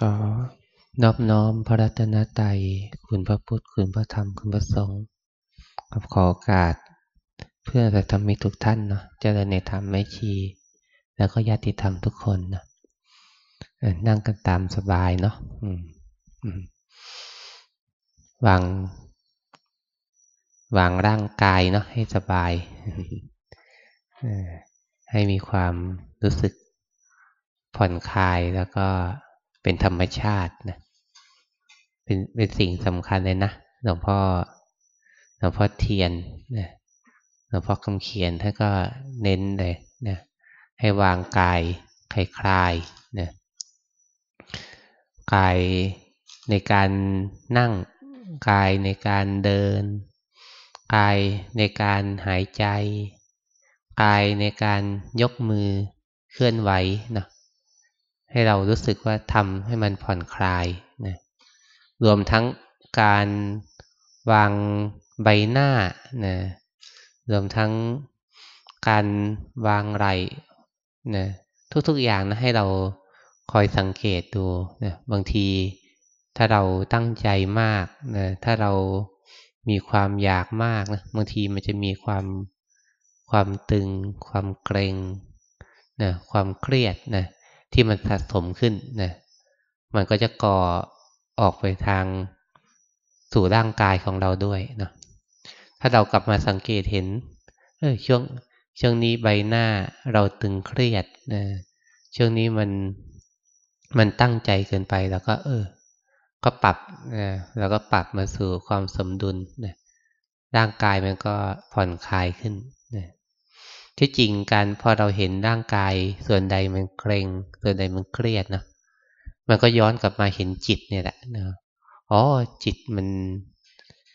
ก็นอบน้อมพระรัตนตรัยคุณพระพุทธคุณพระธรรมคุณพระสงฆ์กับขอโอกาส เพื่อจะทำให้ทุกท่านเนาะเจริญในธรรมไม่ชี แล้วก็ญาติธรรมทุกคนนะนั่งกันตามสบายเนาะวาง วางร่างกายเนาะให้สบายให้มีความรู้สึกผ่อนคลายแล้วก็ เป็นธรรมชาตินะเป็นเป็นสิ่งสำคัญเลยนะหลวงพ่อหลวงพ่อเทียนนะหลวงพ่อคำเขียนท่านก็เน้นเลยนะให้วางกายคลายคลายนะกายในการนั่งกายในการเดิน กายในการหายใจ กายในการยกมือเคลื่อนไหวนะ ให้เรารู้สึกว่าทำให้มันผ่อนคลายนะรวมทั้งการวางใบหน้านะรวมทั้งการวางไหล่นะทุกๆอย่างนะให้เราคอยสังเกตดูนะบางทีถ้าเราตั้งใจมากนะถ้าเรามีความอยากมากนะบางทีมันจะมีความความตึง ความเกรงนะความเครียดนะ ที่มันสะสมขึ้นนะมันก็จะก่อออกไปทางสู่ร่างกายของเราด้วยนะถ้าเรากลับมาสังเกตเห็นเออช่วงช่วงนี้ใบหน้าเราตึงเครียดนะช่วงนี้มันมันตั้งใจเกินไปแล้วก็ เออ ก็ปรับนะแล้วก็ปรับมาสู่ความสมดุลนะร่างกายมันก็ผ่อนคลายขึ้น ที่จริงการพอเราเห็นร่างกาย ส่วนใดมันเกรงส่วนใดมันเครียดนะมันก็ย้อนกลับมาเห็นจิตเนี่ยแหละนะอ๋อจิตมัน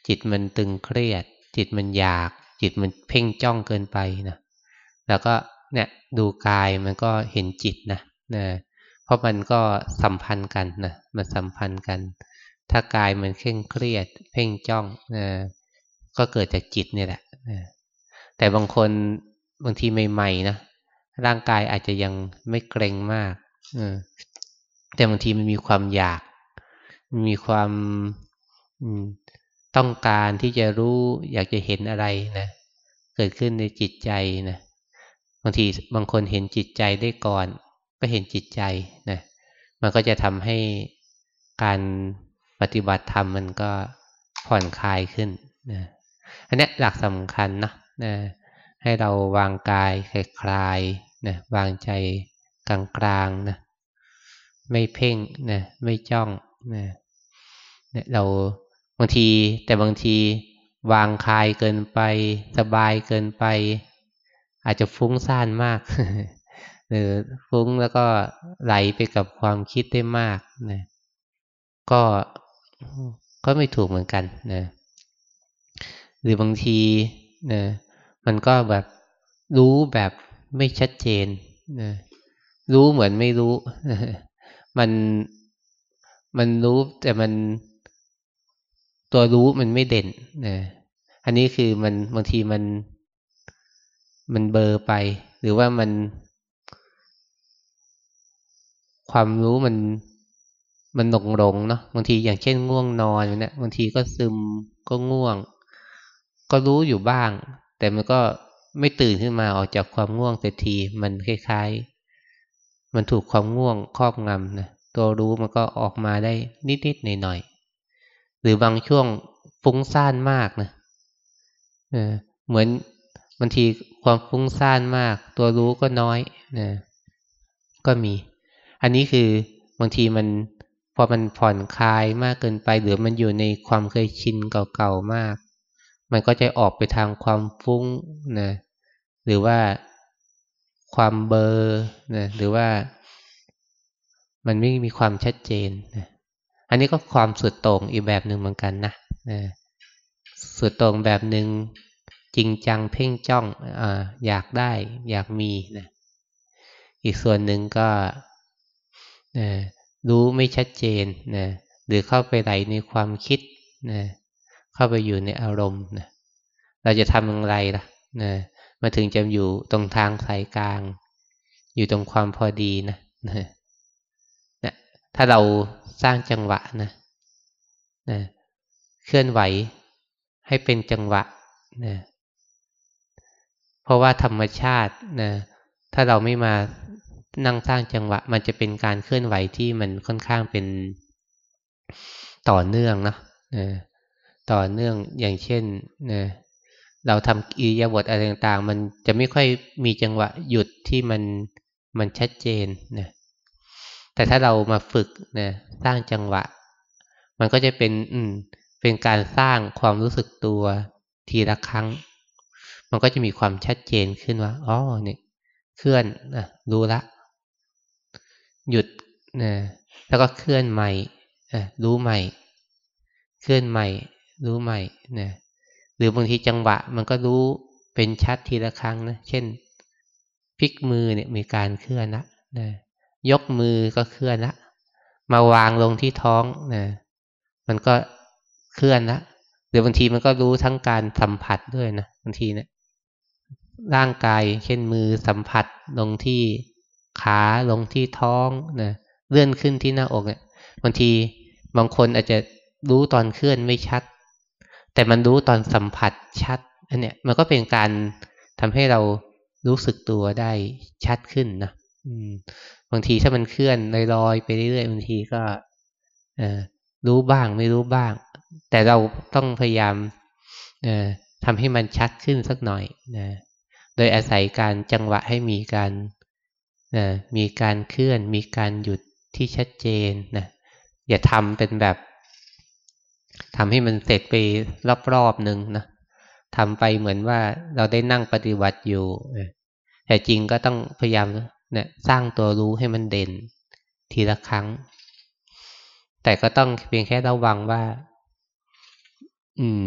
จิตมันตึงเครียด จิตมันอยาก จิตมันเพ่งจ้องเกินไปนะแล้วก็เนี่ยดูกายมันก็เห็นจิตนะนะเพราะมันก็สัมพันธ์กันนะมันสัมพันธ์กัน ถ้ากายมันเคร่งเครียด เพ่งจ้องนะก็เกิดจากจิตเนี่ยแหละนะแต่บางคน บางทีใหม่ๆนะร่างกายอาจจะยังไม่เกรงมากแต่บางทีมันมีความอยาก มีความต้องการที่จะรู้อยากจะเห็นอะไรนะเกิดขึ้นในจิตใจนะบางทีบางคนเห็นจิตใจได้ก่อน ก็เห็นจิตใจนะมันก็จะทำให้การปฏิบัติธรรมมันก็ผ่อนคลายขึ้นนะอันนี้หลักสำคัญนะนะ ให้เราวางกายคลายๆนะวางใจกลางๆนะไม่เพ่งนะไม่จ้องนะเราบางทีแต่บางทีวางคลายเกินไป สบายเกินไป อาจจะฟุ้งซ่านมาก หรือฟุ้งแล้วก็ไหลไปกับความคิดได้มากนะก็ก็ไม่ถูกเหมือนกันนะหรือบางทีนะ มันก็แบบรู้แบบไม่ชัดเจนนะรู้เหมือนไม่รู้ มันมันรู้แต่มันตัวรู้มันไม่เด่นนะอันนี้คือมันบางทีมันมันเบอร์ไป หรือว่ามัน ความรู้มันมันหลงหลงเนาะบางทีอย่างเช่นง่วงนอนเนี่ยบางทีก็ซึมก็ง่วง ก็รู้อยู่บ้าง แต่มันก็ไม่ตื่นขึ้นมาออกจากความง่วงแต่ทีมันคล้ายๆ มันถูกความง่วงครอบงำนะตัวรู้มันก็ออกมาได้นิดๆหน่อยๆหรือบางช่วงฟุ้งซ่านมากนะเหมือนบางทีความฟุ้งซ่านมาก ตัวรู้ก็น้อยนะก็มี อันนี้คือบางทีมันพอมันผ่อนคลายมากเกินไป หรือมันอยู่ในความเคยชินเก่าๆมาก มันก็จะออกไปทางความฟุ้งนะหรือว่าความเบอร์นะหรือว่ามันไม่มีความชัดเจนนะอันนี้ก็ความสุดโต่งอีกแบบหนึ่งเหมือนกันนะนะสุดโต่งแบบหนึ่งจริงจังเพ่งจ้องออยากได้ อยากมีนะอีกส่วนหนึ่งก็นะรู้ไม่ชัดเจนนะหรือเข้าไปไหลในความคิดนะ เข้าไปอยู่ในอารมณ์นะเราจะทำอย่างไรล่ะนะมาถึงจะอยู่ตรงทางสายกลาง อยู่ตรงความพอดีนะนะถ้าเราสร้างจังหวะนะนะเคลื่อนไหวให้เป็นจังหวะนะเพราะว่าธรรมชาตินะถ้าเราไม่มานั่งสร้างจังหวะ มันจะเป็นการเคลื่อนไหวที่มันค่อนข้างเป็นต่อเนื่องนะนะ ต่อเนื่องอย่างเช่นนะเราทำอิยาบถอะไรต่างๆ มันจะไม่ค่อยมีจังหวะหยุดที่มันมันชัดเจนนะแต่ถ้าเรามาฝึกนะสร้างจังหวะ มันก็จะเป็นอืมเป็นการสร้างความรู้สึกตัวทีละครั้ง มันก็จะมีความชัดเจนขึ้นว่าอ๋อเนี่ยเคลื่อนนะรู้ละ หยุดนะแล้วก็เคลื่อนใหม่รู้ใหม่ เคลื่อนใหม่ รู้ใหม่นะหรือบางทีจังหวะมันก็รู้เป็นชัดทีละครั้งนะเช่นพลิกมือเนี่ยมีการเคลื่อนละนะยกมือก็เคลื่อนละมาวางลงที่ท้องนะมันก็เคลื่อนละหรือบางทีมันก็รู้ทั้งการสัมผัสด้วยนะบางทีเนะี่ยร่างกายเช่นมือสัมผัสลงที่ขาลงที่ท้องนะเลื่อนขึ้นที่หน้าอกเนี่ยบางทีบางคนอาจจะรู้ตอนเคลื่อนไม่ชัด แต่มันรู้ตอนสัมผัสชัดอันเนี้ยมันก็เป็นการทำให้เรารู้สึกตัวได้ชัดขึ้นนะบางทีถ้ามันเคลื่อนลอยๆไปเรื่อยๆบางทีก็รู้บ้างไม่รู้บ้าง แต่เราต้องพยายามทำให้มันชัดขึ้นสักหน่อยนะโดยอาศัยการจังหวะให้มีการนะมีการเคลื่อน มีการหยุดที่ชัดเจนนะอย่าทำเป็นแบบ ทำให้มันเสร็จไปรอบๆหนึ่งนะทำไปเหมือนว่าเราได้นั่งปฏิบัติอยู่แต่จริงก็ต้องพยายามเนี่ยสร้างตัวรู้ให้มันเด่นทีละครั้ง แต่ก็ต้องเพียงแค่ระวังว่า อืม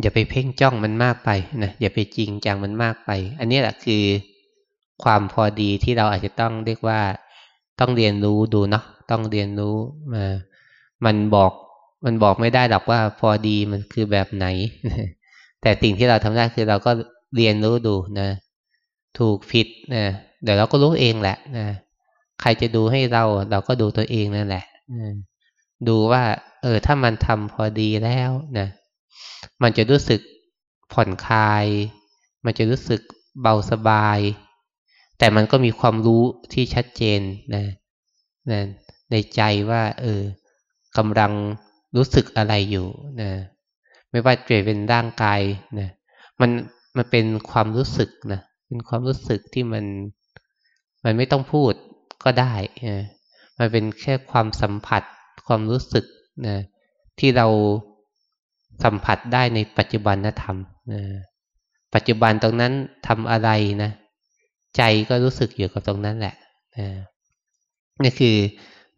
อย่าไปเพ่งจ้องมันมากไปนะอย่าไปจริงจังมันมากไป อันนี้แหละคือความพอดีที่เราอาจจะต้องเรียกว่า ต้องเรียนรู้ดูเนาะต้องเรียนรู้มามันบอก มันบอกไม่ได้หรอกว่าพอดีมันคือแบบไหน แต่สิ่งที่เราทำได้คือเราก็เรียนรู้ดูนะ ถูกผิดนะเดี๋ยวเราก็รู้เองแหละนะใครจะดูให้เราเราก็ดูตัวเองนั่นแหละดูว่า เออ ถ้ามันทำพอดีแล้วนะมันจะรู้สึกผ่อนคลาย มันจะรู้สึกเบาสบาย แต่มันก็มีความรู้ที่ชัดเจนนะนะในใจว่า เออกำลัง รู้สึกอะไรอยู่นะไม่ว่าจะเป็นร่างกายนะมันมันเป็นความรู้สึกนะเป็นความรู้สึกที่มันมันไม่ต้องพูดก็ได้นะมันเป็นแค่ความสัมผัสความรู้สึกนะที่เราสัมผัสได้ในปัจจุบันธรรมนะปัจจุบันตรงนั้นทำอะไรนะใจก็รู้สึกอยู่กับตรงนั้นแหละนะนี่คือ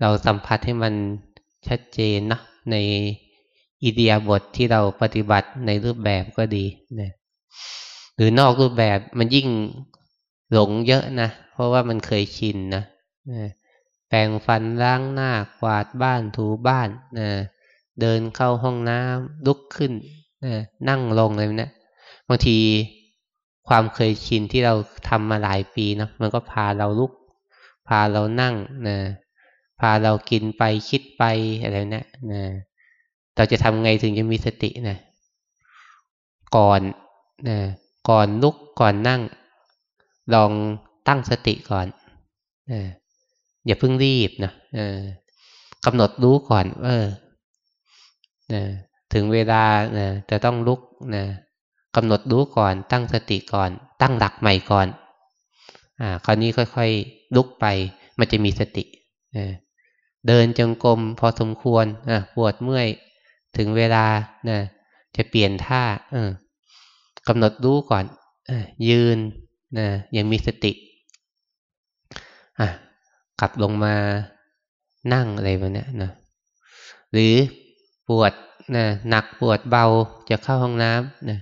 เราสัมผัสให้มันชัดเจนนะ ในอิเดียบทที่เราปฏิบัติในรูปแบบก็ดีนะหรือนอกรูปแบบมันยิ่งหลงเยอะนะ เพราะว่ามันเคยชินนะแปรงฟันล้างหน้ากวาดบ้านถูบ้านนะเดินเข้าห้องน้ำลุกขึ้นนะนั่งลงอะไรนะบางทีความเคยชินที่เราทำมาหลายปีเนาะมันก็พาเราลุก พาเรานั่งนะ พาเรากินไปคิดไปอะไรเนะี่ยนะเราจะทำไงถึงจะมีสตินะก่อนนะก่อนลุกก่อนนั่ง ลองตั้งสติก่อนนะอย่าเพิ่งรีบนะกำหนดรู้ก่อน เออนะถึงเวลานะจะต้องลุกนะกำหนดรู้ก่อน ตั้งสติก่อน ตั้งหลักใหม่ก่อน อ่า คราวนี้ค่อยๆลุกไป มันจะมีสตินะ เดินจงกรมพอสมควรอะปวดเมื่อยถึงเวลานะจะเปลี่ยนท่าเออกำหนดรู้ก่อนอยืนนะยังมีสติอะกลับลงมานั่งอะไรแบบนี้นะหรือปวดนะหนักปวดเบาจะเข้าห้องน้ำนะ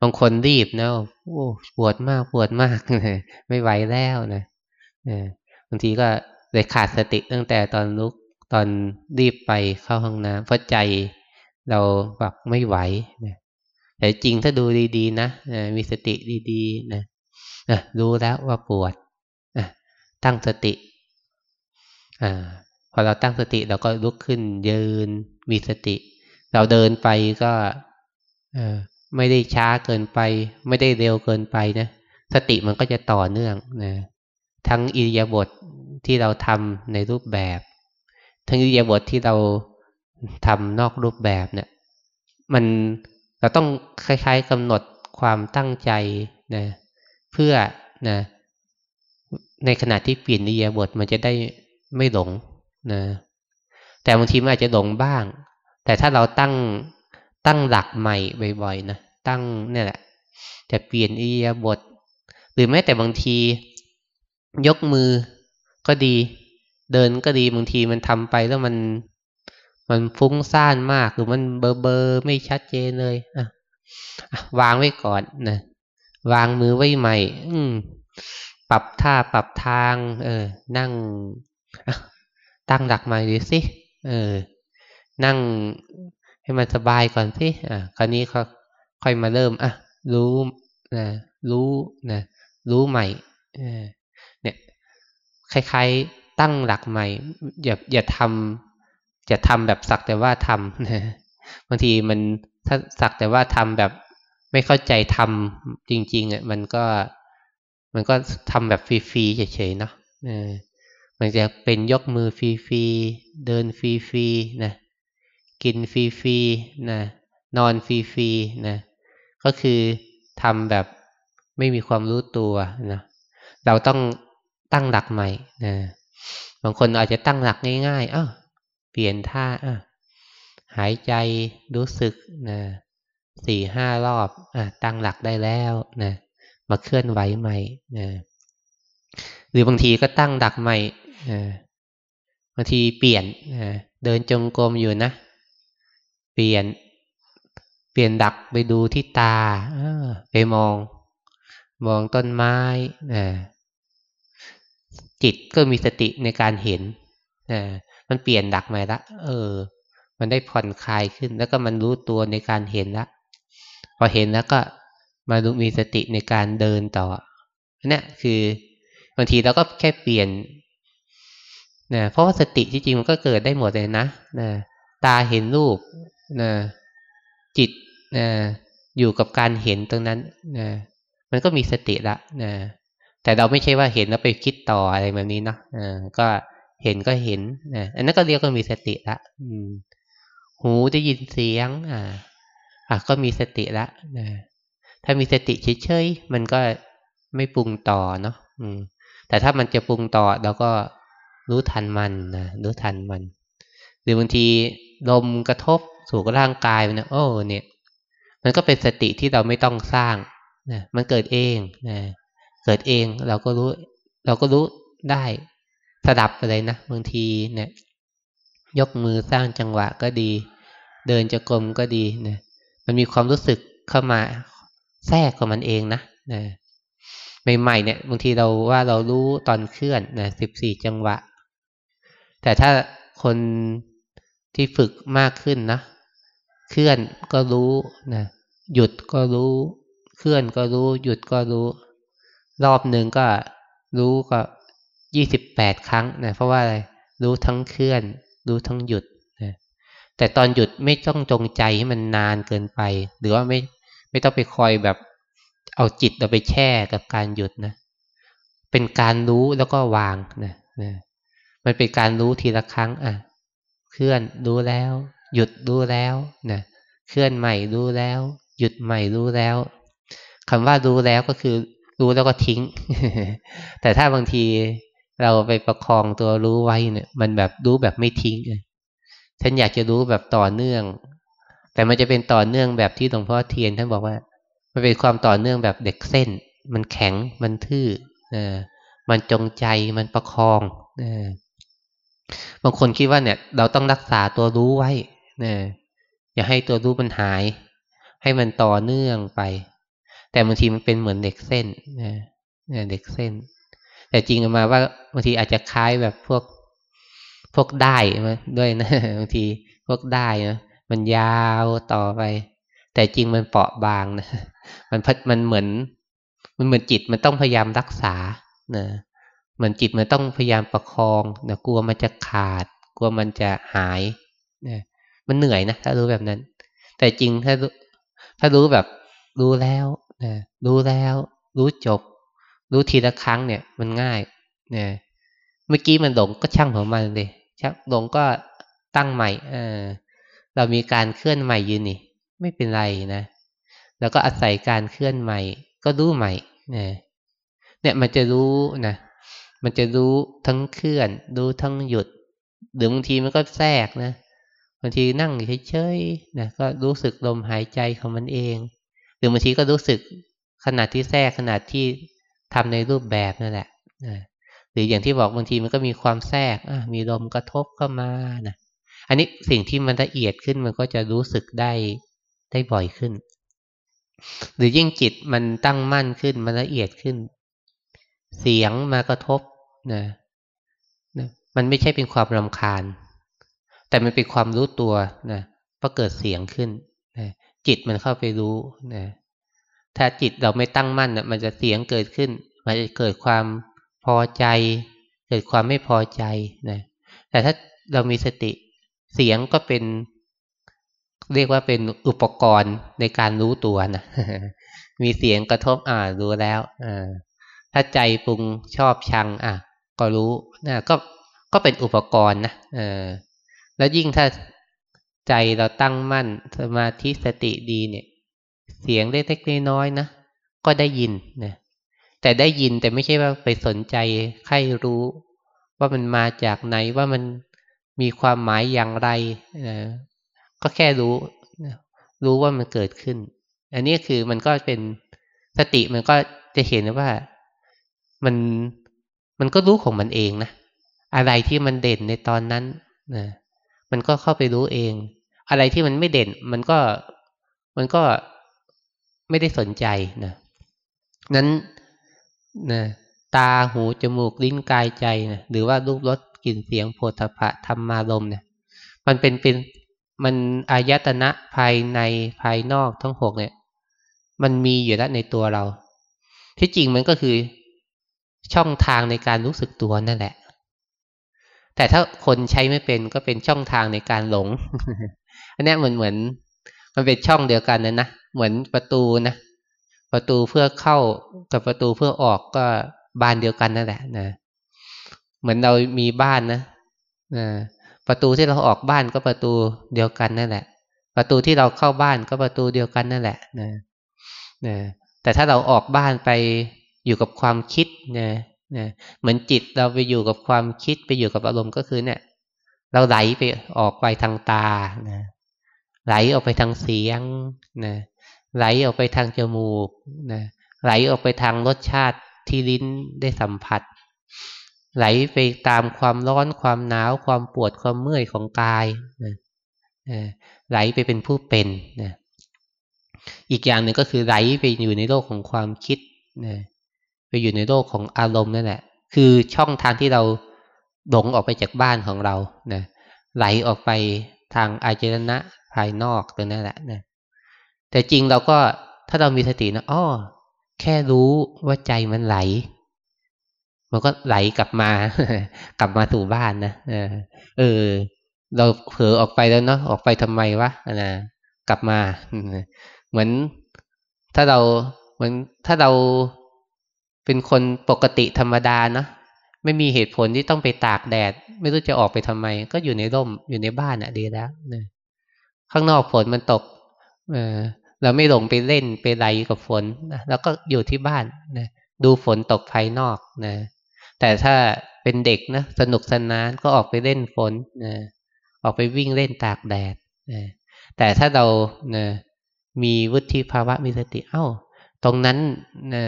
บางคนรีบนะโอ้ปวดมากปวดมากนะไม่ไหวแล้วนะบางทีก็เลยขาดสติตั้งแต่ตอนลุก ตอนรีบไปเข้าห้องน้ำเพราะใจเราแบบไม่ไหวนะแต่จริงถ้าดูดีๆนะมีสติดีๆนะรู้แล้วว่าปวดตั้งสติพอเราตั้งสติเราก็ลุกขึ้นยืนมีสติ เราเดินไปก็ไม่ได้ช้าเกินไป ไม่ได้เร็วเกินไปนะสติมันก็จะต่อเนื่องนะทั้งอิริยาบถทที่เราทำในรูปแบบ ทั้งอิริยาบถทที่เราทำนอกรูปแบบเนี่ย มันเราต้องคล้ายๆกำหนดความตั้งใจนะเพื่อนะในขณะที่เปลี่ยนอิริยาบถมันจะได้ไม่หลงนะแต่บางทีมันอาจจะหลงบ้าง แต่ถ้าเราตั้งตั้งหลักใหม่บ่อยๆนะตั้งเนี่ยแหละจะเปลี่ยนอิริยาบถหรือแม้แต่บางทียกมือก็ดี เดินก็ดีบางทีมันทำไปแล้วมัน มันฟุ้งซ่านมากหรือมันเบอร์เบอร์ไม่ชัดเจนเลยอะวางไว้ก่อนนะวางมือไว้ใหม่ อืปรับท่าปรับทาง เออ นั่งตั้งหลักใหม่ดูสิเออ นั่งให้มันสบายก่อนสิอะคราวนี้เขาค่อยมาเริ่มอะรู้นะรู้นะรู้ใหม่เนี่ยคล้ายๆ ตั้งหลักใหม่ อย่าอย่าทำอย่าทำแบบสักแต่ว่าทำนะบางทีมันถ้าสักแต่ว่าทำแบบไม่เข้าใจทำจริงๆอะมันก็มันก็ทำแบบฟรีๆเฉยๆเนาะมันจะเป็นยกมือฟรีๆเดินฟรีๆนะกินฟรีๆนะนอนฟรีๆนะก็คือทำแบบไม่มีความรู้ตัวนะเราต้องตั้งหลักใหม่นะ บางคนอาจจะตั้งหลักง่ายๆอ้าวเปลี่ยนท่าอะหายใจรู้สึกนะสี่ห้ารอบอะตั้งหลักได้แล้วนะมาเคลื่อนไหวใหม่นะหรือบางทีก็ตั้งดักใหม่นะบางทีเปลี่ยนนะเดินจงกรมอยู่นะ เปลี่ยน เปลี่ยนดักไปดูที่ตาไปมอง มองต้นไม้นะ จิตก็มีสติในการเห็นนะมันเปลี่ยนดักใหม่ละ เออ มันได้ผ่อนคลายขึ้น แล้วก็มันรู้ตัวในการเห็นละ พอเห็นแล้วก็มาดูมีสติในการเดินต่อนี่คือบางทีเราก็แค่เปลี่ยนนะเพราะว่าสติจริงๆมันก็เกิดได้หมดเลยนะนะตาเห็นรูปนะจิตนะอยู่กับการเห็นตรงนั้นนะมันก็มีสติละนะ แต่เราไม่ใช่ว่าเห็นแล้วไปคิดต่ออะไรแบบนี้เนาะก็เห็นก็เห็นนะอันนั้นก็เรียกว่ามีสติละอืม หูได้ยินเสียง อ่า อะก็มีสติละนะถ้ามีสติเฉยๆมันก็ไม่ปรุงต่อเนาะอืม แต่ถ้ามันจะปรุงต่อเราก็รู้ทันมันนะรู้ทันมันหรือบางทีลมกระทบสู่ร่างกายนะโอ้เนี่ย มันก็เป็นสติที่เราไม่ต้องสร้างนะมันเกิดเองนะ เกิดเองเราก็รู้ เราก็รู้ได้สดับอะไรนะบางทีเนี่ย ยกมือสร้างจังหวะก็ดี เดินจะกลมก็ดีเนะมันมีความรู้สึกเข้ามาแทรกของมันเองนะนะใหม่ๆเนี่ยบางทีเราว่าเรารู้ตอนเคลื่อนนะสิบสี่จังหวะ แต่ถ้าคนที่ฝึกมากขึ้นนะเคลื่อนก็รู้นะหยุดก็รู้ เคลื่อนก็รู้ หยุดก็รู้ รอบหนึ่งก็รู้ก็ยี่สิบแปดครั้งนะเพราะว่าอะไรรู้ทั้งเคลื่อน รู้ทั้งหยุดนะแต่ตอนหยุดไม่ต้องจงใจให้มันนานเกินไป หรือว่าไม่ไม่ต้องไปคอยแบบเอาจิตเราไปแช่กับการหยุดนะเป็นการรู้แล้วก็วางนะนะมันเป็นการรู้ทีละครั้งอะเคลื่อนรู้แล้ว หยุดรู้แล้วนะเคลื่อนใหม่รู้แล้ว หยุดใหม่รู้แล้วคำว่ารู้แล้วก็คือ รู้แล้วก็ทิ้ง แต่ถ้าบางทีเราไปประคองตัวรู้ไว้เนี่ย มันแบบรู้แบบไม่ทิ้งฉันอยากจะรู้แบบต่อเนื่อง แต่มันจะเป็นต่อเนื่องแบบที่หลวงพ่อเทียนท่านบอกว่า มันเป็นความต่อเนื่องแบบเด็กเส้น มันแข็งมันทื่อมันจงใจมันประคองบางคนคิดว่าเนี่ย เราต้องรักษาตัวรู้ไว้นะอย่าให้ตัวรู้มันหาย ให้มันต่อเนื่องไป แต่บางทีมันเป็นเหมือนเด็กเส้นนะเด็กเส้น แต่จริงมาว่าบางทีอาจจะคล้ายแบบพวกพวกได้มาด้วยนะบางทีพวกได้นะมันยาวต่อไป แต่จริงมันเปราะบางนะมันพัดมันเหมือน มันเหมือนจิตมันต้องพยายามรักษานะเหมือนจิตมันต้องพยายามประคองนะกลัวมันจะขาด กลัวมันจะหายนะมันเหนื่อยนะถ้ารู้แบบนั้น แต่จริงถ้าถ้ารู้แบบรู้แล้ว นะรู้แล้ว รู้จบ รู้ทีละครั้งเนี่ย มันง่ายนะเมื่อกี้มันหลงก็ช่างของมันเลยชักหลงก็ตั้งใหม่เออเรามีการเคลื่อนใหม่ยืนนี่ ไม่เป็นไรนะแล้วก็อาศัยการเคลื่อนใหม่ ก็รู้ใหม่นะเนี่ยมันจะรู้นะมันจะรู้ทั้งเคลื่อน รู้ทั้งหยุดหรือบางทีมันก็แทรกนะบางทีนั่งเฉยๆนะก็รู้สึกลมหายใจของมันเอง หรือบางทีก็รู้สึกขนาดที่แทรกขนาดที่ทำในรูปแบบนั่นแหละหรืออย่างที่บอกบางทีมันก็มีความแทรกมีลมกระทบเข้ามานะอันนี้สิ่งที่มันละเอียดขึ้นมันก็จะรู้สึกได้ได้บ่อยขึ้น หรือยิ่งจิตมันตั้งมั่นขึ้นมันละเอียดขึ้น เสียงมากระทบนะนะมันไม่ใช่เป็นความรำคาญ แต่มันเป็นความรู้ตัวนะพอเกิดเสียงขึ้นนะ จิตมันเข้าไปรู้นะถ้าจิตเราไม่ตั้งมั่นนะมันจะเสียงเกิดขึ้น มันจะเกิดความพอใจ เกิดความไม่พอใจนะแต่ถ้าเรามีสติเสียงก็เป็นเรียกว่าเป็นอุปกรณ์ในการรู้ตัวนะมีเสียงกระทบอ่ารู้แล้วอ่าถ้าใจปรุงชอบชัง อะ ก็รู้นะก็ก็เป็นอุปกรณ์นะเออแล้วยิ่งถ้า ใจเราตั้งมั่นสมาธิสติดีเนี่ย เสียงเล็กๆน้อยๆนะก็ได้ยินนะแต่ได้ยินแต่ไม่ใช่ว่าไปสนใจใครรู้ ว่ามันมาจากไหนว่ามันมีความหมายอย่างไรนะก็แค่รู้รู้ว่ามันเกิดขึ้น อันนี้คือมันก็เป็นสติมันก็จะเห็นว่ามันมันก็รู้ของมันเองนะอะไรที่มันเด่นในตอนนั้นนะ มันก็เข้าไปรู้เอง อะไรที่มันไม่เด่น มันก็มันก็ไม่ได้สนใจนะนั้นนะตาหูจมูกลิ้นกายใจนะหรือว่ารูปรสกลิ่นเสียงโผฏฐะธรรมารมเนี่ย มันเป็นเป็นมันอายตนะภายในภายนอกทั้งหกเนี่ย มันมีอยู่แล้วในตัวเรา ที่จริงมันก็คือช่องทางในการรู้สึกตัวนั่นแหละ แต่ถ้าคนใช้ไม่เป็นก็เป็นช่องทางในการหลง อันนี้เหมือนเหมือน มันเป็นช่องเดียวกันนะนะ เหมือนประตูนะ ประตูเพื่อเข้ากับประตูเพื่อออกก็บานเดียวกันนั่นแหละนะ เหมือนเรามีบ้านนะนะประตูที่เราออกบ้านก็ประตูเดียวกันนั่นแหละ ประตูที่เราเข้าบ้านก็ประตูเดียวกันนั่นแหละนะนะแต่ถ้าเราออกบ้านไปอยู่กับความคิดนะ นะเหมือนจิตเราไปอยู่กับความคิดไปอยู่กับอารมณ์ก็คือเนี่ย เราไหลไปออกไปทางตานะไหลออกไปทางเสียงนะไหลออกไปทางจมูกนะไหลออกไปทางรสชาติที่ลิ้นได้สัมผัส ไหลไปตามความร้อนความหนาวความปวดความเมื่อยของกายนะไหลไปเป็นผู้เป็นนะอีกอย่างหนึ่งก็คือไหลไปอยู่ในโลกของความคิดนะ ไปอยู่ในโลกของอารมณ์นั่นแหละ คือช่องทางที่เราหลงออกไปจากบ้านของเรานะไหลออกไปทางอาจรณะภายนอกตรงนั้นแหละนะแต่จริงเราก็ถ้าเรามีสตินะอ้อแค่รู้ว่าใจมันไหล มันก็ไหลกลับมา กลับมาสู่บ้านนะเออ เราเผลอออกไปแล้วเนาะออกไปทำไมวะนะกลับมาเหมือนถ้าเราเหมือนถ้าเรา เป็นคนปกติธรรมดาเนาะไม่มีเหตุผลที่ต้องไปตากแดด ไม่รู้จะออกไปทำไม ก็อยู่ในร่มอยู่ในบ้านอะ่ะดีแล้วนะข้างนอกฝนมันตกเออเราไม่หลงไปเล่นไปไหลกับฝนนะแล้วก็อยู่ที่บ้านนะดูฝนตกภายนอกนะแต่ถ้าเป็นเด็กนะสนุกสนานก็ออกไปเล่นฝนนะออกไปวิ่งเล่นตากแดดนะแต่ถ้าเรานะมีวุฒิภาวะมีสติเอา้า ตรงนั้นนะ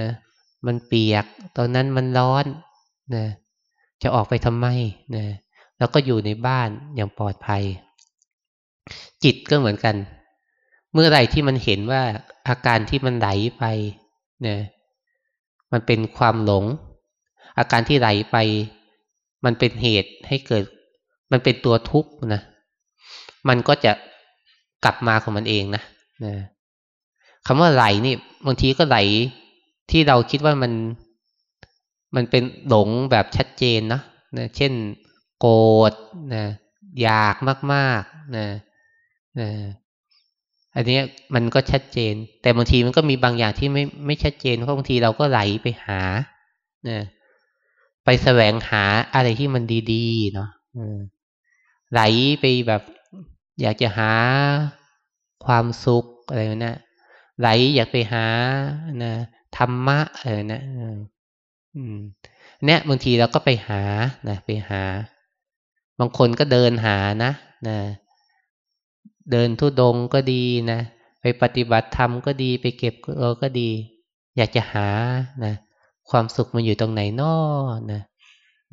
มันเปียก ตอนนั้นมันร้อนนะจะออกไปทำไมนะแล้วก็อยู่ในบ้านอย่างปลอดภัย จิตก็เหมือนกัน เมื่อไรที่มันเห็นว่าอาการที่มันไหลไปนะมันเป็นความหลง อาการที่ไหลไป มันเป็นเหตุให้เกิด มันเป็นตัวทุกข์นะ มันก็จะกลับมาของมันเองนะนะคำว่าไหลนี่บางทีก็ไหล ที่เราคิดว่ามันมันเป็นหลงแบบชัดเจนนะนะเช่น โกรธนะอยากมากๆนะนะอันนี้มันก็ชัดเจน แต่บางทีมันก็มีบางอย่างที่ไม่ไม่ชัดเจนเพราะบางทีเราก็ไหลไปหานะไปแสวงหาอะไรที่มันดีๆเนาะไหลไปแบบ อยากจะหาความสุขอะไรนะไหลอยากไปหานะ ธรรมะอะไรนะอืมเนี่ยบางทีเราก็ไปหานะไปหา บางคนก็เดินหานะนะเดินทุดงก็ดีนะไปปฏิบัติธรรมก็ดี ไปเก็บเออก็ดี อยากจะหานะความสุขมันอยู่ตรงไหนนอนะ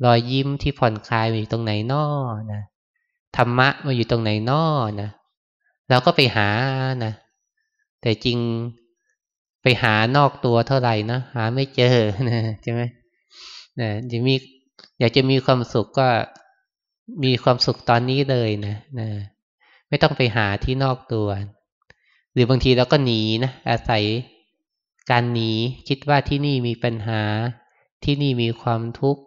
รอยยิ้มที่ผ่อนคลายมันอยู่ตรงไหนนอนะธรรมะมันอยู่ตรงไหนนอนะเราก็ไปหานะแต่จริง ไปหานอกตัวเท่าไหร่นะหาไม่เจอนะใช่ไหมนะจะมีอยากจะมีความสุขก็มีความสุขตอนนี้เลยนะนะไม่ต้องไปหาที่นอกตัว หรือบางทีเราก็หนีนะอาศัยการหนีคิดว่าที่นี่มีปัญหา ที่นี่มีความทุกข์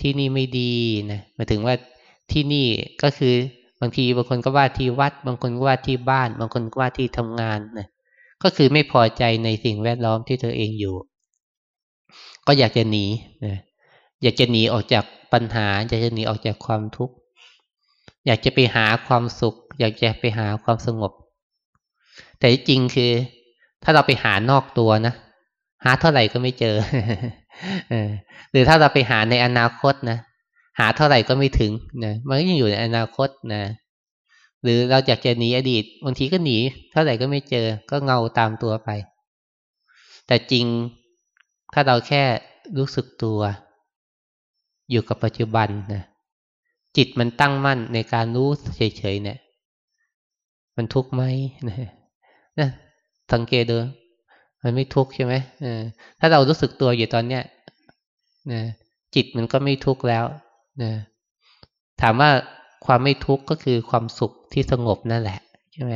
ที่นี่ไม่ดีนะมาถึงว่าที่นี่ก็คือบางทีบางคนก็ว่าที่วัด บางคนก็ว่าที่บ้าน บางคนก็ว่าที่ทำงานนะ ก็คือไม่พอใจในสิ่งแวดล้อมที่ตัวเองอยู่ ก็อยากจะหนีนะอยากจะหนีออกจากปัญหาอยากจะหนีออกจากความทุกข์อยากจะไปหาความสุข อยากจะไปหาความสงบ แต่จริงคือ ถ้าเราไปหานอกตัวนะหาเท่าไหร่ก็ไม่เจอหรือถ้าเราไปหาในอนาคตนะหาเท่าไหร่ก็ไม่ถึงนะมันก็ยังอยู่ในอนาคตนะ หรือเราอยากจะหนีอดีตบางทีก็หนีเท่าไหร่ก็ไม่เจอ ก็เงาตามตัวไป แต่จริงถ้าเราแค่รู้สึกตัว อยู่กับปัจจุบันนะจิตมันตั้งมั่นในการรู้เฉยๆเนี่ย มันทุกข์ไหมนะนะสังเกตดูมันไม่ทุกข์ใช่ไหมถ้าเรารู้สึกตัวอยู่ตอนเนี้ยนะจิตมันก็ไม่ทุกข์แล้วนะถามว่า ความไม่ทุกข์ก็คือความสุขที่สงบนั่นแหละใช่ไหม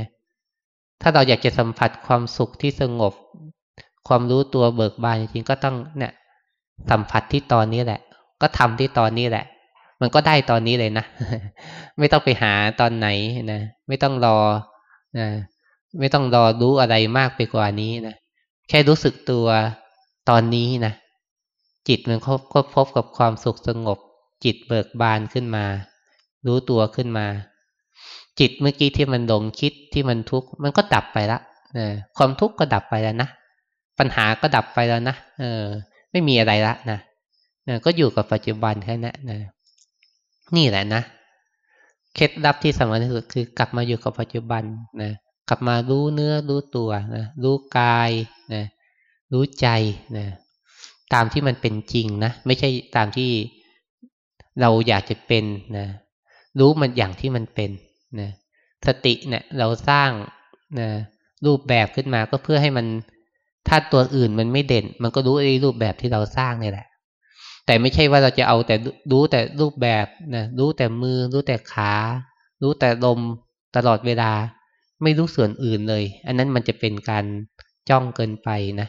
ถ้าเราอยากจะสัมผัสความสุขที่สงบ ความรู้ตัวเบิกบานจริงก็ต้องเนี่ยสัมผัสที่ตอนนี้แหละ ก็ทำที่ตอนนี้แหละ มันก็ได้ตอนนี้เลยนะ ไม่ต้องไปหาตอนไหนนะไม่ต้องรอนะไม่ต้องรอรู้อะไรมากไปกว่านี้นะแค่รู้สึกตัวตอนนี้นะจิตมันก็พบกับความสุขสงบ จิตเบิกบานขึ้นมา รู้ตัวขึ้นมา จิตเมื่อกี้ที่มันหลงคิดที่มันทุกข์มันก็ดับไปละนะความทุกข์ก็ดับไปแล้วนะปัญหาก็ดับไปแล้วนะเออ ไม่มีอะไรละนะนะก็อยู่กับปัจจุบันแค่นั้นนะนี่แหละนะเคล็ดลับที่สำคัญที่สุดคือกลับมาอยู่กับปัจจุบันนะกลับมารู้เนื้อรู้ตัวนะรู้กายนะรู้ใจนะตามที่มันเป็นจริงนะ ไม่ใช่ตามที่เราอยากจะเป็นนะ รู้มันอย่างที่มันเป็นนะสติเนะี่ยเราสร้างนะรูปแบบขึ้นมาก็เพื่อให้มันถ้าตัวอื่นมันไม่เด่น มันก็รู้ไอ้รูปแบบที่เราสร้างนี่แหละ แต่ไม่ใช่ว่าเราจะเอาแต่รู้แต่รูปแบบนะรู้แต่มือ รู้แต่ขา รู้แต่ลมตลอดเวลา ไม่รู้ส่วนอื่นเลย อันนั้นมันจะเป็นการจ้องเกินไปนะ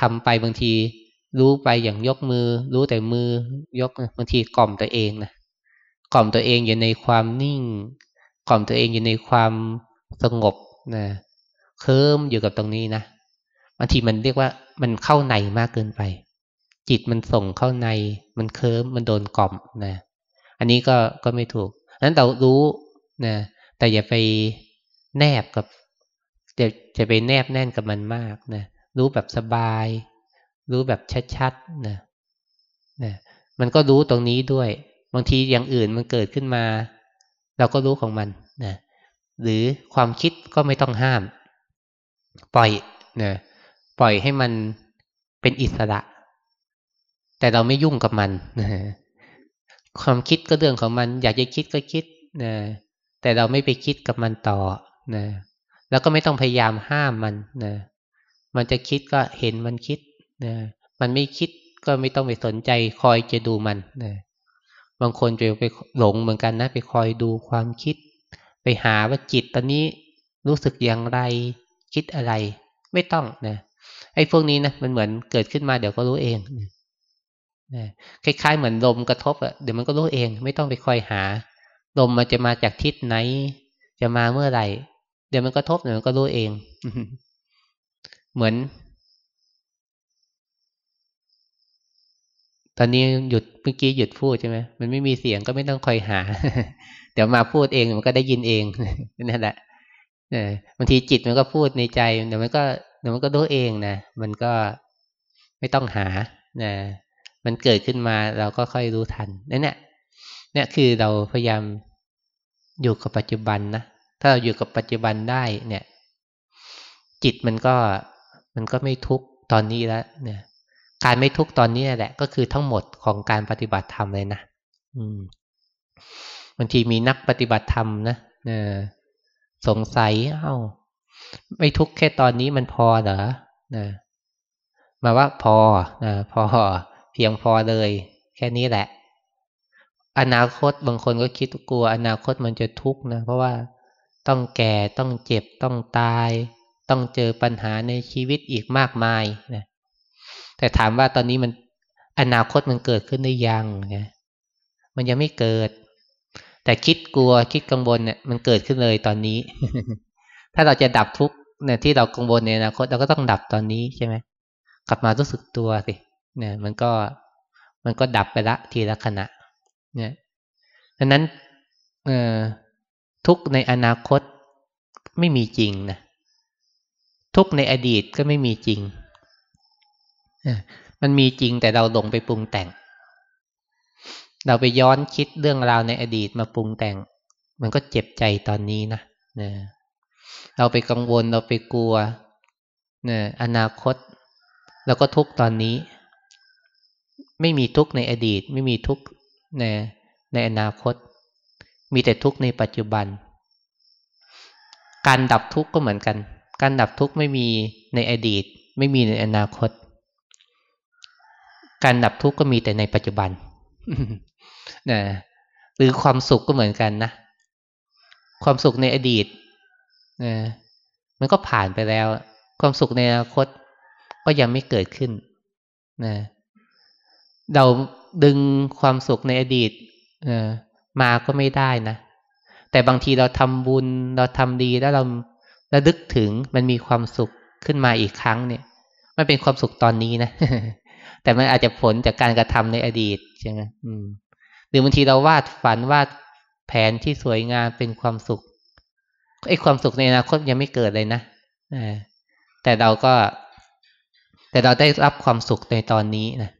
ทำไปบางที รู้ไปอย่างยกมือ รู้แต่มือยกบางทีกล่อมตัวเองนะ กล่อมตัวเองอยู่ในความนิ่ง กล่อมตัวเองอยู่ในความสงบนะเคิมอยู่กับตรงนี้นะบางทีมันเรียกว่ามันเข้าในมากเกินไป จิตมันส่งเข้าใน มันเคิมมันโดนกล่อมนะอันนี้ก็ก็ไม่ถูกนั้นเรารู้นะแต่อย่าไปแนบกับจะจะไปแนบแน่นกับมันมากนะรู้แบบสบาย รู้แบบชัดๆนะนะมันก็รู้ตรงนี้ด้วย บางทีอย่างอื่นมันเกิดขึ้นมา เราก็รู้ของมันนะหรือความคิดก็ไม่ต้องห้าม ปล่อยนะปล่อยให้มันเป็นอิสระ แต่เราไม่ยุ่งกับมันนะความคิดก็เรื่องของมัน อยากจะคิดก็คิดนะแต่เราไม่ไปคิดกับมันต่อนะแล้วก็ไม่ต้องพยายามห้ามมันนะมันจะคิดก็เห็นมันคิดนะมันไม่คิดก็ไม่ต้องไปสนใจคอยจะดูมันนะ บางคนจะไปหลงเหมือนกันนะ ไปคอยดูความคิด ไปหาว่าจิตตอนนี้รู้สึกอย่างไร คิดอะไร ไม่ต้องนะไอ้พวกนี้นะมันเหมือนเกิดขึ้นมาเดี๋ยวก็รู้เองนะคล้ายๆ เหมือนลมกระทบอะเดี๋ยวมันก็รู้เอง ไม่ต้องไปคอยหา ลมมันจะมาจากทิศไหน จะมาเมื่อไหร่ เดี๋ยวมันก็ทบเดี๋ยวมันก็รู้เอง เหมือน ตอนนี้หยุดเมื่อกี้หยุดพูดใช่ไหมมันไม่มีเสียงก็ไม่ต้องคอยหา เดี๋ยวมาพูดเองมันก็ได้ยินเองนั่นแหละบางทีจิตมันก็พูดในใจเดี๋ยวมันก็เดี๋ยวมันก็รู้เองนะมันก็ไม่ต้องหานะมันเกิดขึ้นมาเราก็ค่อยรู้ทันนั่นแหละเนี่ยคือเราพยายามอยู่กับปัจจุบันนะถ้าเราอยู่กับปัจจุบันได้เนี่ย จิตมันก็มันก็ไม่ทุกตอนนี้แล้วเนี่ย การไม่ทุกตอนนี้แหละ ก็คือทั้งหมดของการปฏิบัติธรรมเลยนะบางทีมีนักปฏิบัติธรรมนะสงสัยเอา้า ไม่ทุกแค่ตอนนี้มันพอเหรอนะมาว่าพอนะพอเพียงพอเลย แค่นี้แหละ อนาคตบางคนก็คิดกลัว อนาคตมันจะทุกข์นะ เพราะว่าต้องแก่ต้องเจ็บต้องตาย ต้องเจอปัญหาในชีวิตอีกมากมายนะ แต่ถามว่าตอนนี้มันอนาคตมันเกิดขึ้นได้ยังนะมันยังไม่เกิด แต่คิดกลัวคิดกังวลเนี่ยมันเกิดขึ้นเลยตอนนี้ ถ้าเราจะดับทุกเนี่ยที่เรากังวลในอนาคตเราก็ต้องดับตอนนี้ใช่ไหมกลับมารู้สึกตัวสิเนี่ยมันก็มันก็ดับไปละทีละขณะ เนี่ยดังนั้นเอ่อทุกในอนาคตไม่มีจริงนะทุกในอดีตก็ไม่มีจริง มันมีจริงแต่เราลงไปปรุงแต่ง เราไปย้อนคิดเรื่องราวในอดีตมาปรุงแต่ง มันก็เจ็บใจตอนนี้นะนะเราไปกังวลเราไปกลัวนะอนาคตเราก็ทุกตอนนี้ ไม่มีทุกในอดีต ไม่มีทุกในในอนาคต มีแต่ทุกในปัจจุบัน การดับทุกข์ก็เหมือนกัน การดับทุกข์ไม่มีในอดีต ไม่มีในอนาคต การดับทุกข์ก็มีแต่ในปัจจุบันนะหรือความสุขก็เหมือนกันนะ ความสุขในอดีตนะมันก็ผ่านไปแล้ว ความสุขในอนาคตก็ยังไม่เกิดขึ้นนะเราดึงความสุขในอดีตมาก็ไม่ได้นะแต่บางทีเราทำบุญเราทำดีแล้วเราระลึกถึงมันมีความสุขขึ้นมาอีกครั้งเนี่ย มันเป็นความสุขตอนนี้นะ แต่มันอาจจะผลจากการกระทำในอดีตใช่ไหมหรือบางทีเราวาดฝันวาดแผนที่สวยงามเป็นความสุขไอ้ความสุขในอนาคตยังไม่เกิดเลยนะแต่เราก็ แต่เราได้รับความสุขในตอนนี้นะ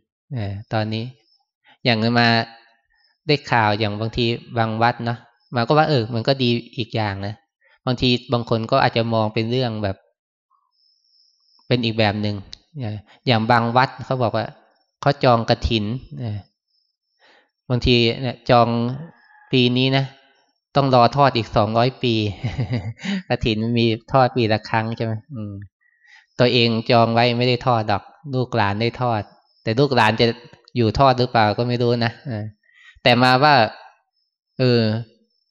ตอนนี้ อย่างมาได้ข่าวอย่างบางทีบางวัดเนาะมาก็ว่าเออ มันก็ดีอีกอย่างนะบางทีบางคนก็อาจจะมองเป็นเรื่องแบบ เป็นอีกแบบหนึ่ง อย่างบางวัดเขาบอกว่าเขาจองกระถินบางทีเนี่ยจองปีนี้นะต้องรอทอดอีกสองร้อยปีกระถินมีทอดปีละครั้งใช่ไหมมตัวเองจองไว้ไม่ได้ทอดดอก ลูกหลานได้ทอด แต่ลูกหลานจะอยู่ทอดหรือเปล่าก็ไม่รู้นะแต่มาว่า เออ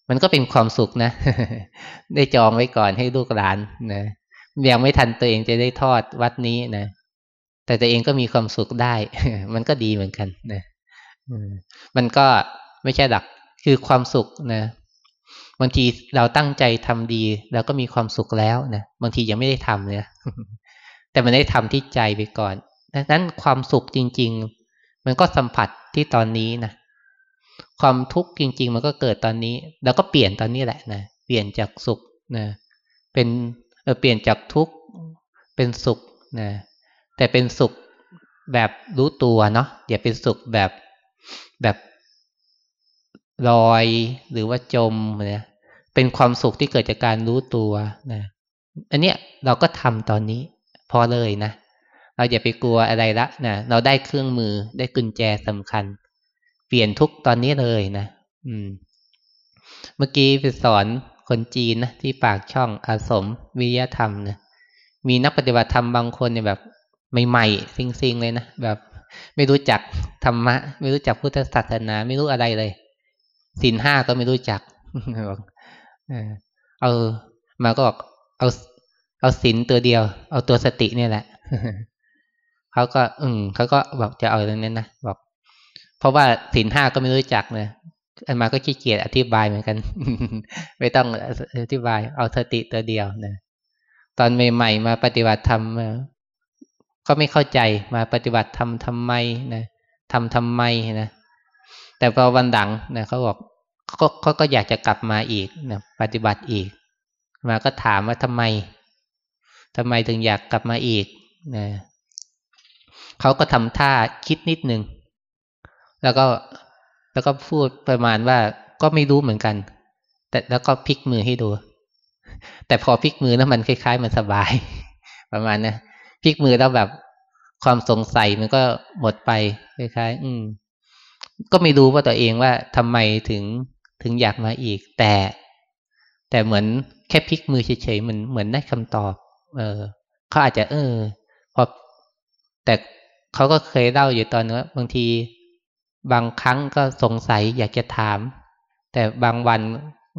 มันก็เป็นความสุขนะ ได้จองไว้ก่อนให้ลูกหลานนะยังไม่ทันตัวเองจะได้ทอดวัดนี้นะ แต่ตัวเองก็มีความสุขได้ มันก็ดีเหมือนกันนะมันก็ไม่ใช่หลักคือความสุขนะบางทีเราตั้งใจทำดีเราก็มีความสุขแล้วนะบางทียังไม่ได้ทำเนี่ยแต่มันได้ทำที่ใจไปก่อนดังนั้นความสุขจริง ๆ มันก็สัมผัสที่ตอนนี้นะความทุกข์จริง ๆ มันก็เกิดตอนนี้ แล้วก็เปลี่ยนตอนนี้แหละนะเปลี่ยนจากสุขนะเป็นเออเปลี่ยนจากทุกข์เป็นสุขนะ แต่เป็นสุขแบบรู้ตัวเนาะอย่าเป็นสุขแบบแบบลอยหรือว่าจมเนี่ยเป็นความสุขที่เกิดจากการรู้ตัวนะอันเนี้ยเราก็ทำตอนนี้พอเลยนะเราอย่าไปกลัวอะไรละนะเราได้เครื่องมือได้กุญแจสำคัญ เปลี่ยนทุกตอนนี้เลยนะอืม เมื่อกี้ไปสอนคนจีนนะที่ปากช่องอาสมวิยธรรมนะมีนักปฏิบัติธรรมบางคนเนี่ยแบบ ใหม่ๆซิงๆเลยนะแบบไม่รู้จักธรรมะ ไม่รู้จักพุทธศาสนา ไม่รู้อะไรเลยศีลห้าก็ไม่รู้จักบอกเอามาก็บอกเอาเอาศีลตัวเดียว เอาตัวสติเนี่ยแหละเขาก็ อืมเขาก็บอกจะเอาตรงนี้นะบอก เพราะว่าศีลห้าก็ไม่รู้จักเลยอันมาก็ขี้เกียจอธิบายเหมือนกัน ไม่ต้องอธิบาย เอาสติตัวเดียวนะตอนใหม่ๆมาปฏิบัติธรรม ก็ไม่เข้าใจมาปฏิบัติธรรมทำไมนะทำทำไมนะแต่พอวันหลังนะเขาบอกเขาเขาก็อยากจะกลับมาอีกนะปฏิบัติอีก มาก็ถามว่าทำไมทำไมถึงอยากกลับมาอีกนะเขาก็ทำท่าคิดนิดนึง แล้วก็แล้วก็พูดประมาณว่าก็ไม่รู้เหมือนกัน แต่แล้วก็พลิกมือให้ดู แต่พอพลิกมือแล้วมันคล้ายๆ มันสบาย ประมาณนะ พลิกมือแล้วแบบความสงสัยมันก็หมดไปคล้ายๆอืม ก็ไม่รู้ว่าตัวเองว่าทำไมถึงถึงอยากมาอีก แต่ แต่เหมือนแค่พลิกมือเฉยๆมันเหมือนได้คำตอบ เออเขาอาจจะ เออ พอแต่เขาก็เคยเล่าอยู่ตอนนี้ว่าบางทีบางครั้งก็สงสัยอยากจะถาม แต่บางวัน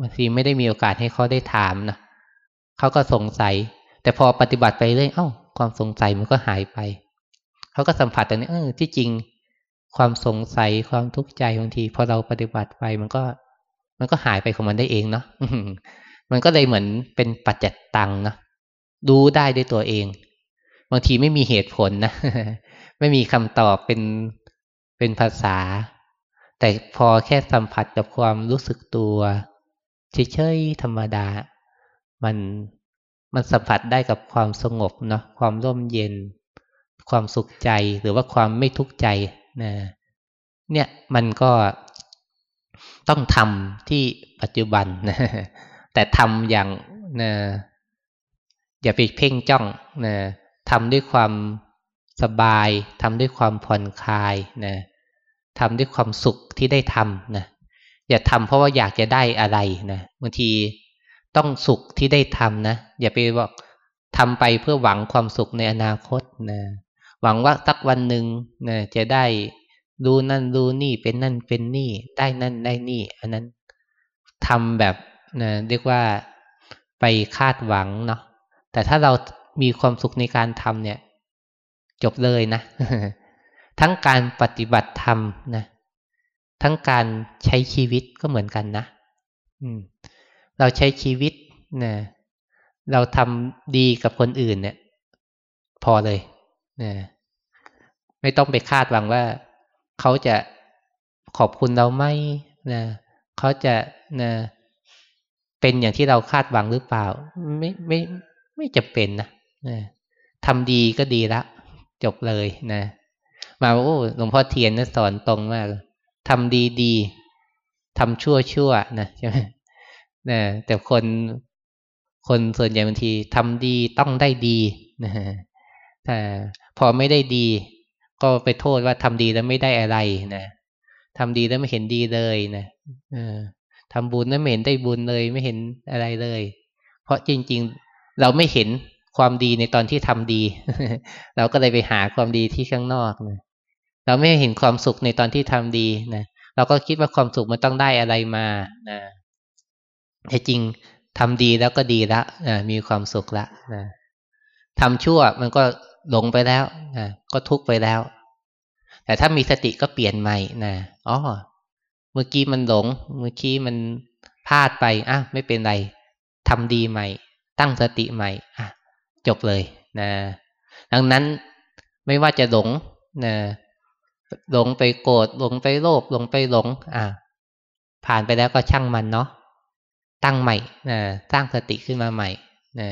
บางทีไม่ได้มีโอกาสให้เขาได้ถามนะเขาก็สงสัย แต่พอปฏิบัติไปเรื่อยเอ้า ความสงสัยมันก็หายไป เขาก็สัมผัสตรงนี้เออที่จริง ความสงสัยความทุกข์ใจบางที พอเราปฏิบัติไปมันก็ มันก็หายไปของมันได้เองเนาะมันก็เลยเหมือนเป็นปัจจัตตังนะดูได้ด้วยตัวเอง บางทีไม่มีเหตุผลนะไม่มีคำตอบเป็นเป็นภาษา แต่พอแค่สัมผัสกับความรู้สึกตัวเฉยๆธรรมดา มัน มันสัมผัสได้กับความสงบเนาะความร่มเย็น ความสุขใจหรือว่าความไม่ทุกข์ใจนะเนี่ยมันก็ต้องทำที่ปัจจุบันนะแต่ทำอย่างนะอย่าไปเพ่งจ้องนะทำด้วยความสบายทำด้วยความผ่อนคลายนะทำด้วยความสุขที่ได้ทำนะอย่าทำเพราะว่าอยากจะได้อะไรนะบางที ต้องสุขที่ได้ทำนะ อย่าไปบอกทำไปเพื่อหวังความสุขในอนาคตนะหวังว่าสักวันหนึ่งนะจะได้ดูนั่นดูนี่เป็นนั่นเป็นนี่ ได้นั่นได้นี่ อันนั้นทำแบบนะเรียกว่าไปคาดหวังเนาะแต่ถ้าเรามีความสุขในการทำเนี่ย จบเลยนะ ทั้งการปฏิบัติธรรมนะทั้งการใช้ชีวิตก็เหมือนกันนะอืม เราใช้ชีวิตนะเราทำดีกับคนอื่นเนี่ย พอเลยนะไม่ต้องไปคาดหวังว่า เขาจะขอบคุณเราไหมนะเขาจะนะเป็นอย่างที่เราคาดหวังหรือเปล่า ไม่ไม่ไม่จะเป็นนะนะทำดีก็ดีละ จบเลยนะมาโอ้หลวงพ่อเทียนนะสอนตรงมากทำดีดีทำชั่วชั่วนะใช่ไหม นะแต่คนคนส่วนใหญ่บางทีทำดีต้องได้ดีนะแต่พอไม่ได้ดี ก็ไปโทษว่าทำดีแล้วไม่ได้อะไรนะทำดีแล้วไม่เห็นดีเลยนะทำบุญแล้วไม่เห็นได้บุญเลยไม่เห็นอะไรเลย เพราะจริง ๆ เราไม่เห็นความดีในตอนที่ทำดี เราก็เลยไปหาความดีที่ข้างนอกนะเราไม่เห็นความสุขในตอนที่ทำดีนะเราก็คิดว่าความสุขมันต้องได้อะไรมานะ แต่จริงทำดีแล้วก็ดีละนะมีความสุขละนะทำชั่วมันก็หลงไปแล้วนะก็ทุกไปแล้ว แต่ถ้ามีสติก็เปลี่ยนใหม่นะอ๋อเมื่อกี้มันหลง เมื่อกี้มันพลาดไปอะไม่เป็นไรทำดีใหม่ ตั้งสติใหม่อะจบเลยนะ ดังนั้นไม่ว่าจะหลงนะหลงไปโกรธหลงไปโลภหลงไปหลง อ่าผ่านไปแล้วก็ช่างมันเนาะ ตั้งใหม่นะสร้างสติขึ้นมาใหม่นะ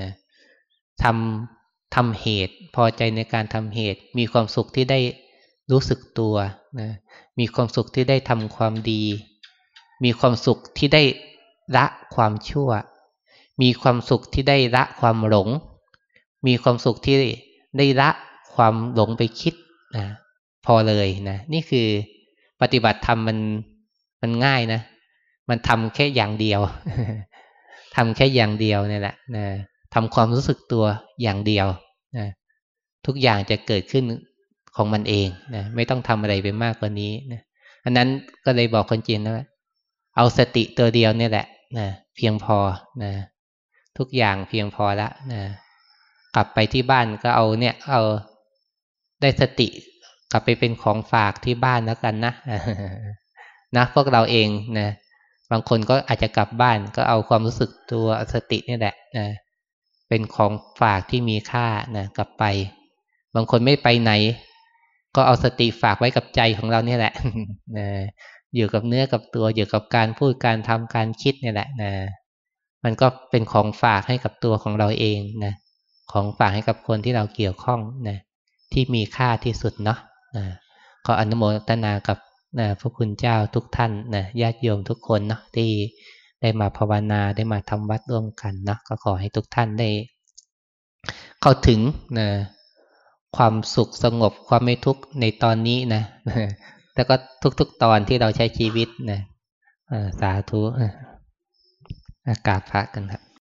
ทำทำเหตุ พอใจในการทำเหตุ มีความสุขที่ได้รู้สึกตัวนะมีความสุขที่ได้ทำความดี มีความสุขที่ได้ละความชั่ว มีความสุขที่ได้ละความหลง มีความสุขที่ได้ละความหลงไปคิดนะพอเลยนะนี่คือปฏิบัติธรรมมันมันง่ายนะ มันทำแค่อย่างเดียวทำแค่อย่างเดียวนี่แหละนะทำความรู้สึกตัวอย่างเดียวนะทุกอย่างจะเกิดขึ้นของมันเองนะไม่ต้องทำอะไรไปมากกว่านี้นะอันนั้นก็เลยบอกคนจีนว่าเอาสติตัวเดียวนี่แหละนะเพียงพอนะทุกอย่างเพียงพอละนะกลับไปที่บ้านก็เอาเนี่ย เอาได้สติกลับไปเป็นของฝากที่บ้านแล้วกันนะนะพวกเราเองนะ บางคนก็อาจจะกลับบ้านก็เอาความรู้สึกตัวสตินี่แหละนะเป็นของฝากที่มีค่านะกลับไป บางคนไม่ไปไหน ก็เอาสติฝากไว้กับใจของเราเนี่ยแหละนะอยู่กับเนื้อกับตัวอยู่กับการพูดการทำการคิดเนี่ยแหละนะมันก็เป็นของฝากให้กับตัวของเราเองนะของฝากให้กับคนที่เราเกี่ยวข้องนะที่มีค่าที่สุดเนาะนะขออนุโมทนากับ นะพระคุณเจ้าทุกท่านนะญาติโยมทุกคนเนาะที่ได้มาภาวนาได้มาทำวัดร่วมกันเนาะก็ขอให้ทุกท่านได้ เข้าถึงนะความสุขสงบความไม่ทุกข์ในตอนนี้นะแล้วก็ทุกๆตอนที่เราใช้ชีวิตนะสาธุอากาศพระกันครับ